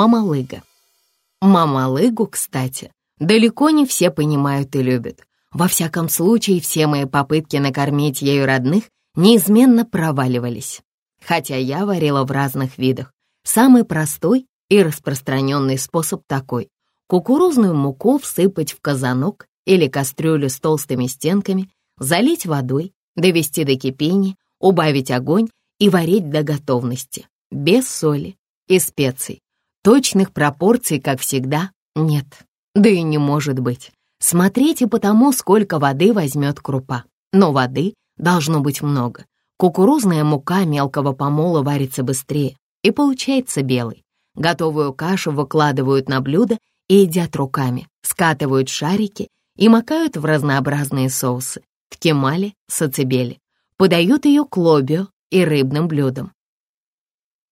мамалыга. Мамалыгу, кстати, далеко не все понимают и любят. Во всяком случае, все мои попытки накормить ею родных неизменно проваливались. Хотя я варила в разных видах. Самый простой и распространенный способ такой. Кукурузную муку всыпать в казанок или кастрюлю с толстыми стенками, залить водой, довести до кипения, убавить огонь и варить до готовности, без соли и специй. Точных пропорций, как всегда, нет. Да и не может быть. Смотрите по тому, сколько воды возьмет крупа. Но воды должно быть много. Кукурузная мука мелкого помола варится быстрее и получается белой. Готовую кашу выкладывают на блюдо и едят руками, скатывают шарики и макают в разнообразные соусы, в кемале, сацебели. Подают ее к лобио и рыбным блюдам.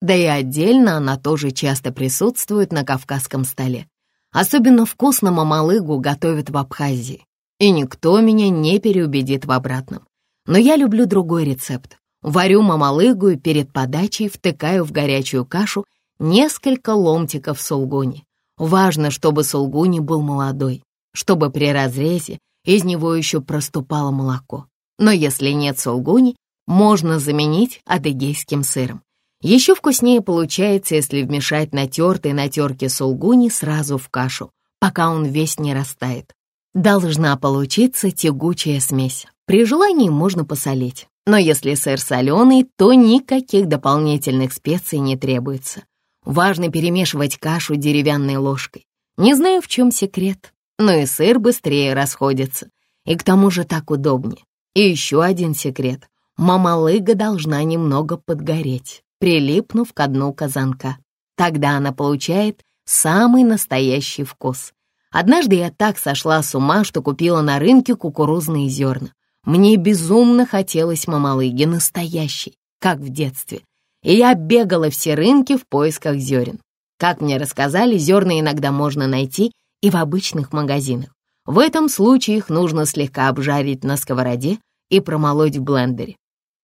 Да и отдельно она тоже часто присутствует на кавказском столе. Особенно вкусно мамалыгу готовят в Абхазии. И никто меня не переубедит в обратном. Но я люблю другой рецепт. Варю мамалыгу и перед подачей втыкаю в горячую кашу несколько ломтиков сулгуни. Важно, чтобы сулгуни был молодой, чтобы при разрезе из него еще проступало молоко. Но если нет сулгуни, можно заменить адыгейским сыром. Еще вкуснее получается, если вмешать натертый на терке сулгуни сразу в кашу, пока он весь не растает. Должна получиться тягучая смесь. При желании можно посолить, но если сыр соленый, то никаких дополнительных специй не требуется. Важно перемешивать кашу деревянной ложкой. Не знаю, в чем секрет, но и сыр быстрее расходится. И к тому же так удобнее. И еще один секрет. Мамалыга должна немного подгореть прилипнув к дну казанка. Тогда она получает самый настоящий вкус. Однажды я так сошла с ума, что купила на рынке кукурузные зерна. Мне безумно хотелось мамалыги настоящей, как в детстве. И я бегала все рынки в поисках зерен. Как мне рассказали, зерна иногда можно найти и в обычных магазинах. В этом случае их нужно слегка обжарить на сковороде и промолоть в блендере.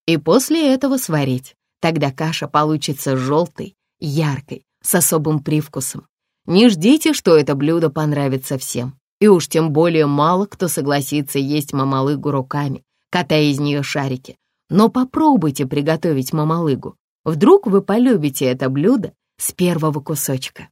И после этого сварить. Тогда каша получится желтой, яркой, с особым привкусом. Не ждите, что это блюдо понравится всем. И уж тем более мало кто согласится есть мамалыгу руками, катая из нее шарики. Но попробуйте приготовить мамалыгу. Вдруг вы полюбите это блюдо с первого кусочка.